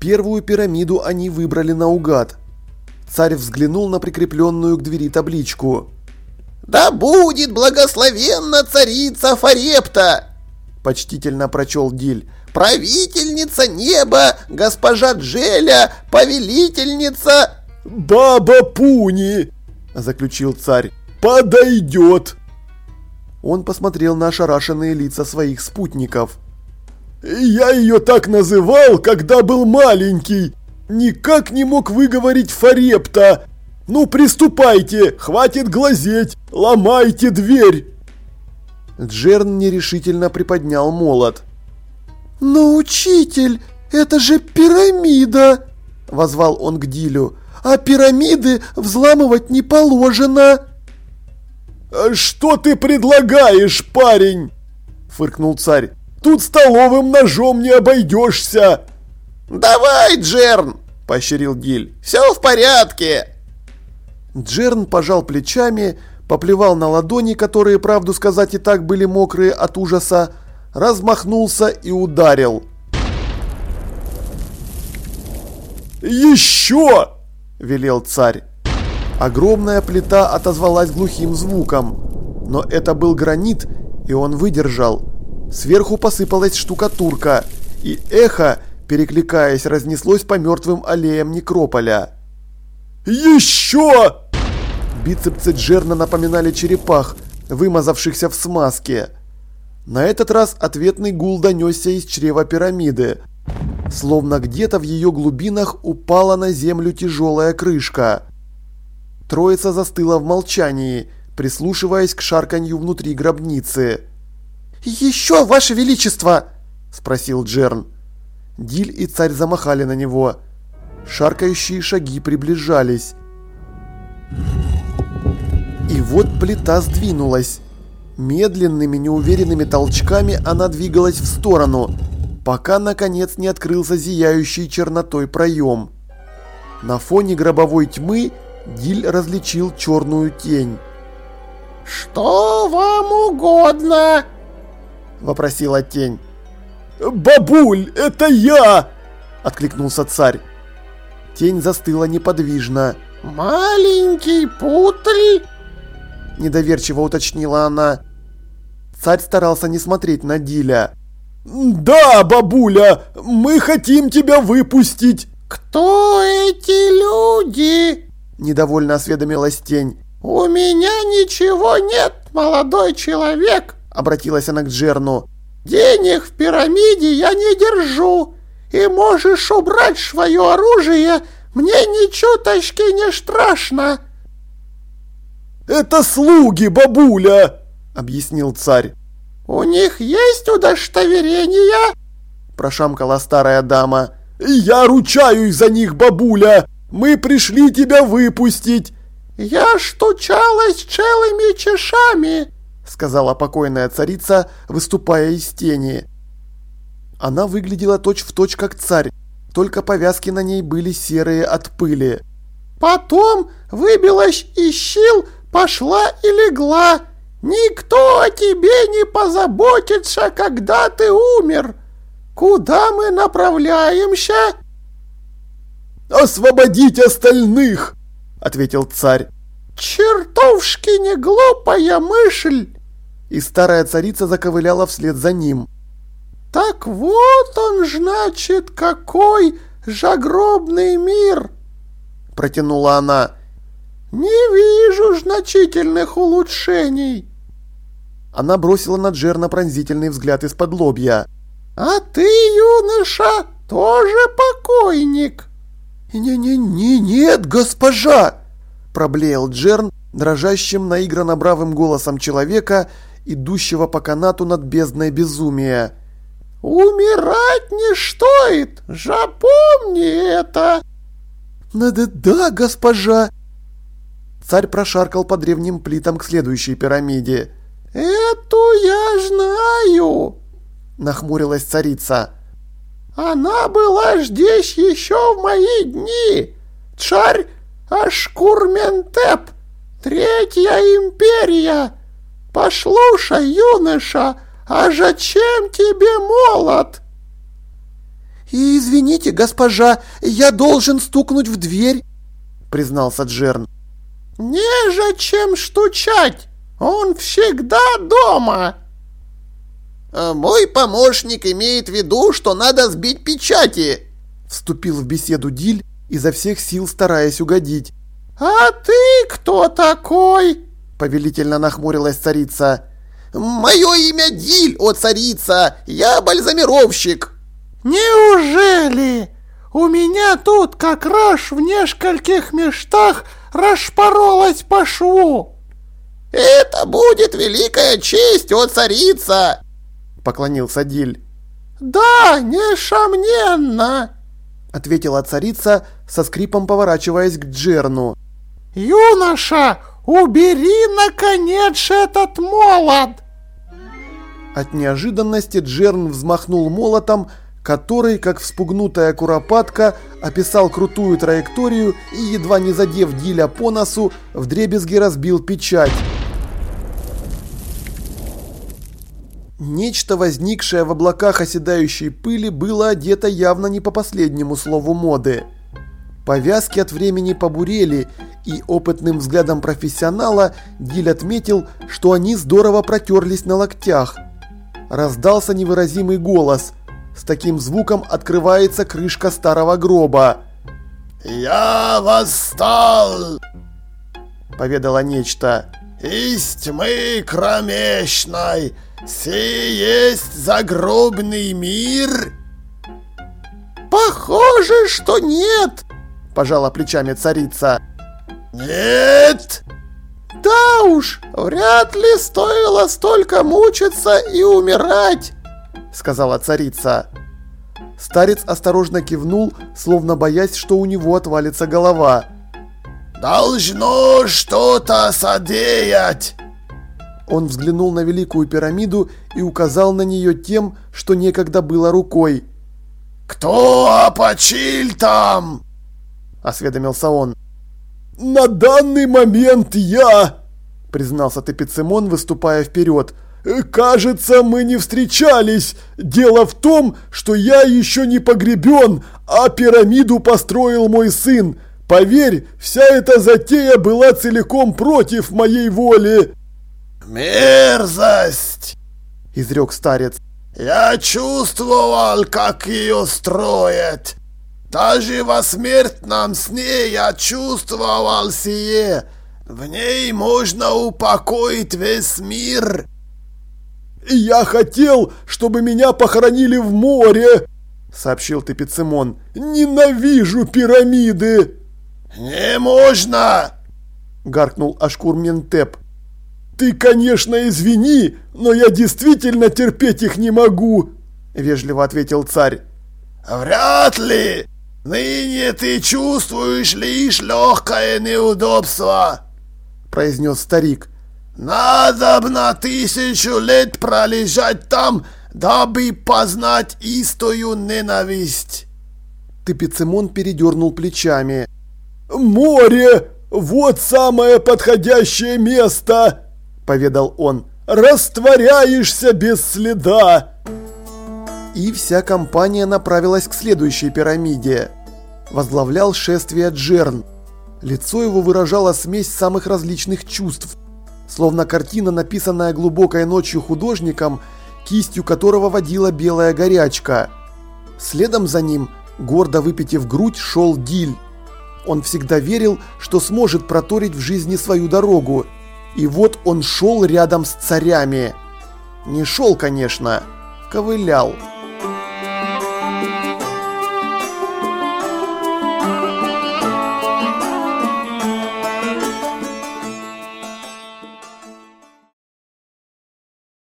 Первую пирамиду они выбрали наугад. Царь взглянул на прикрепленную к двери табличку. «Да будет благословенна царица Фарепта!» Почтительно прочел Диль. «Правительница неба, госпожа Джеля, повелительница...» «Баба Пуни!» – заключил царь. «Подойдет!» Он посмотрел на ошарашенные лица своих спутников. «Я ее так называл, когда был маленький. Никак не мог выговорить Фарепта. Ну, приступайте, хватит глазеть, ломайте дверь!» Джерн нерешительно приподнял молот. «Но, учитель, это же пирамида!» – возвал он к Дилю. «А пирамиды взламывать не положено!» «Что ты предлагаешь, парень?» – фыркнул царь. «Тут столовым ножом не обойдешься!» «Давай, Джерн!» – поощрил Диль. «Все в порядке!» Джерн пожал плечами, поплевал на ладони, которые, правду сказать, и так были мокрые от ужаса, размахнулся и ударил. «Еще!» – велел царь. Огромная плита отозвалась глухим звуком. Но это был гранит, и он выдержал. Сверху посыпалась штукатурка, и эхо, перекликаясь, разнеслось по мертвым аллеям некрополя. «Еще!» Бицепсы Джерна напоминали черепах, вымазавшихся в смазке. На этот раз ответный гул донесся из чрева пирамиды. Словно где-то в ее глубинах упала на землю тяжелая крышка. Троица застыла в молчании, прислушиваясь к шарканью внутри гробницы. «Еще, Ваше Величество!» – спросил Джерн. Диль и царь замахали на него. Шаркающие шаги приближались. И вот плита сдвинулась. Медленными, неуверенными толчками она двигалась в сторону, пока наконец не открылся зияющий чернотой проем. На фоне гробовой тьмы Диль различил черную тень. «Что вам угодно?» – вопросила тень. «Бабуль, это я!» – откликнулся царь. Тень застыла неподвижно. «Маленький путль?» – недоверчиво уточнила она. Царь старался не смотреть на Диля. «Да, бабуля, мы хотим тебя выпустить!» «Кто эти люди?» – недовольно осведомилась тень. «У меня ничего нет, молодой человек!» – обратилась она к Джерну. «Денег в пирамиде я не держу, и можешь убрать свое оружие, мне ничего точки не страшно!» «Это слуги, бабуля!» — объяснил царь. «У них есть удостоверения?» — прошамкала старая дама. «Я ручаюсь за них, бабуля! Мы пришли тебя выпустить!» «Я штучалась целыми чешами!» — сказала покойная царица, выступая из тени. Она выглядела точь-в-точь точь как царь, только повязки на ней были серые от пыли. «Потом выбилась из щил, пошла и легла. Никто о тебе не позаботится, когда ты умер. Куда мы направляемся?» «Освободить остальных!» — ответил царь. «Чертовски не глупая мысль!» И старая царица заковыляла вслед за ним. «Так вот он, значит, какой жагробный мир!» Протянула она. «Не вижу значительных улучшений!» Она бросила на Джерна пронзительный взгляд из-под лобья. «А ты, юноша, тоже покойник?» «Не-не-не, нет, госпожа!» Проблеял Джерн дрожащим наигранно бравым голосом человека, идущего по канату над бездной безумия. «Умирать не стоит! Запомни это!» «Да, да, госпожа!» Царь прошаркал по древним плитам к следующей пирамиде. «Эту я знаю!» Нахмурилась царица. «Она была здесь еще в мои дни! Царь Ашкурментеп! Третья империя! Послушай, юноша, а зачем тебе молот?» И извините, госпожа, я должен стукнуть в дверь, признался Джерн. Не же чем стучать, он всегда дома. А мой помощник имеет в виду, что надо сбить печати, вступил в беседу Диль, изо всех сил стараясь угодить. «А ты кто такой?» — повелительно нахмурилась царица. «Мое имя Диль, о царица! Я бальзамировщик!» «Неужели? У меня тут как раз в нескольких местах расшпоролась по шву!» «Это будет великая честь, о царица!» — поклонился Диль. «Да, несомненно!» — ответила царица, со скрипом поворачиваясь к Джерну. «Юноша, убери, наконец, этот молот!» От неожиданности Джерн взмахнул молотом, который, как вспугнутая куропатка, описал крутую траекторию и, едва не задев Диля по носу, вдребезги разбил печать. Нечто, возникшее в облаках оседающей пыли, было одето явно не по последнему слову моды. Повязки от времени побурели, и опытным взглядом профессионала Диль отметил, что они здорово протерлись на локтях. Раздался невыразимый голос. С таким звуком открывается крышка старого гроба. «Я восстал!» – поведало нечто. «Из тьмы кромешной!» «Се есть загробный мир?» «Похоже, что нет!» – пожала плечами царица. «Нет?» «Да уж, вряд ли стоило столько мучиться и умирать!» – сказала царица. Старец осторожно кивнул, словно боясь, что у него отвалится голова. «Должно что-то содеять!» Он взглянул на Великую пирамиду и указал на нее тем, что некогда было рукой. «Кто опочиль там?» – осведомился он. «На данный момент я!» – признался Тепицимон, выступая вперед. «Кажется, мы не встречались. Дело в том, что я еще не погребен, а пирамиду построил мой сын. Поверь, вся эта затея была целиком против моей воли». «Мерзость!» – изрек старец. «Я чувствовал, как ее строят. Даже во смертном сне я чувствовал сие. В ней можно упокоить весь мир». «Я хотел, чтобы меня похоронили в море», — сообщил Тепицимон. «Ненавижу пирамиды!» «Не можно!» — гаркнул Ашкурментеп. «Ты, конечно, извини, но я действительно терпеть их не могу», – вежливо ответил царь. «Вряд ли. Ныне ты чувствуешь лишь легкое неудобство», – произнес старик. «Надо на тысячу лет пролежать там, дабы познать истую ненависть». Тыпицимон передернул плечами. «Море! Вот самое подходящее место!» поведал он. «Растворяешься без следа!» И вся компания направилась к следующей пирамиде. Возглавлял шествие Джерн. Лицо его выражало смесь самых различных чувств. Словно картина, написанная глубокой ночью художником, кистью которого водила белая горячка. Следом за ним, гордо выпитив грудь, шел Диль. Он всегда верил, что сможет проторить в жизни свою дорогу – и вот он шел рядом с царями. Не шел, конечно, ковылял.